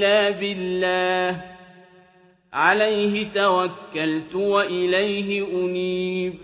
إلا بالله. عليه توكلت وإليه أنيب.